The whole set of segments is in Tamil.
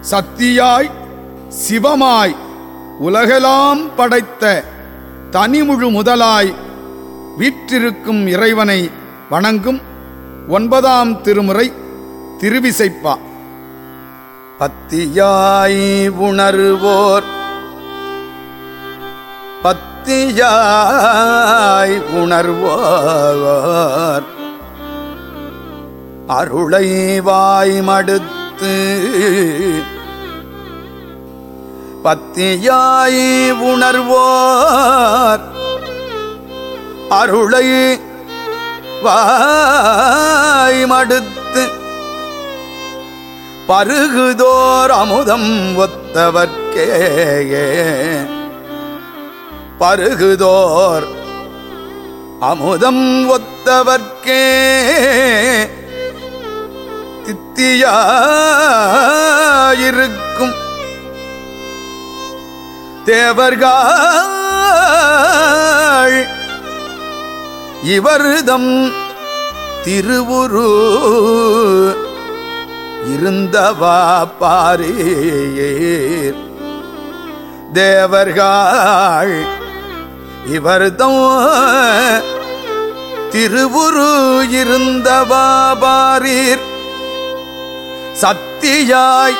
சத்தியாய் சிவமாய் உலகெல்லாம் படைத்த தனிமுழு முதலாய் வீற்றிருக்கும் இறைவனை வணங்கும் ஒன்பதாம் திருமுறை திருவிசைப்பா. பத்தியாய் உணர்வோர் பத்தியாய் உணர்வோர். அருளை வாய் பத்து பத்தியாய் உணர்வோர் அருளை வாய்மடுத்து பருகுதோர் அமுதம் ஒத்தவர்க்கே. பருகுதோர் அமுதம் ஒத்தவர்க்கே. தித்தியாயிருக்கும் தேவர்கள் இவருதம் திருவுரு இருந்தவா பாரீர். தேவர்கள் இவர்தம் திருவுரு இருந்தவா பாரீர். சக்தியாய்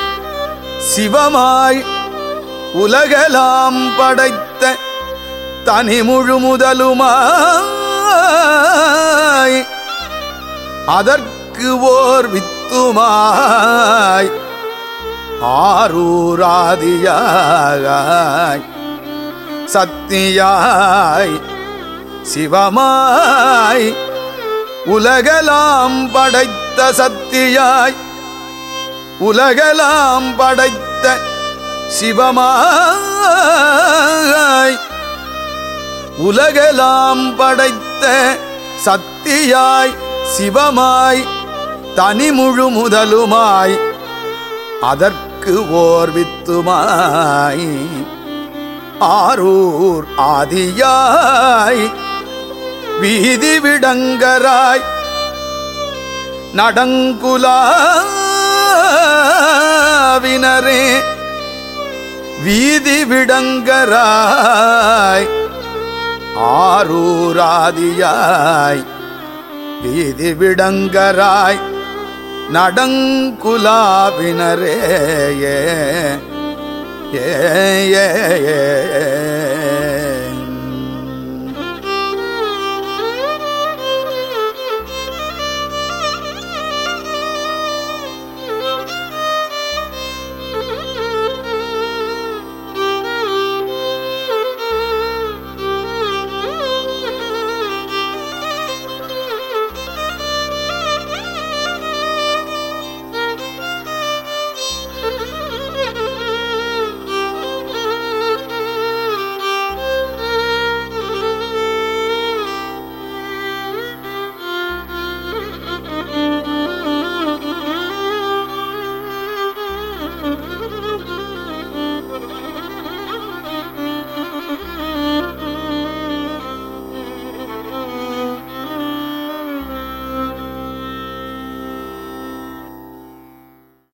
சிவமாய் உலகலாம் படைத்த தனி முழு முதலுமாய் அதற்கு ஓர் வித்துமாய் ஆரூராதியாய் சக்தியாய் சிவமாய் உலகலாம் படைத்த சக்தியாய் உலகலாம் படைத்த சிவமாய். உலகலாம் படைத்த சக்தியாய் சிவமாய் தனிமுழு முதலுமாய் அதற்கு ஓர் வித்துமாய். ஆரூர் ஆதியாய் வீதி விடங்கராய் நடங்குலாய். வினரே வீதி விடங்கராய் ஆரூராதியாய் வீதி விடங்கராய் நடங்குலாவினரே ஏ ஏ.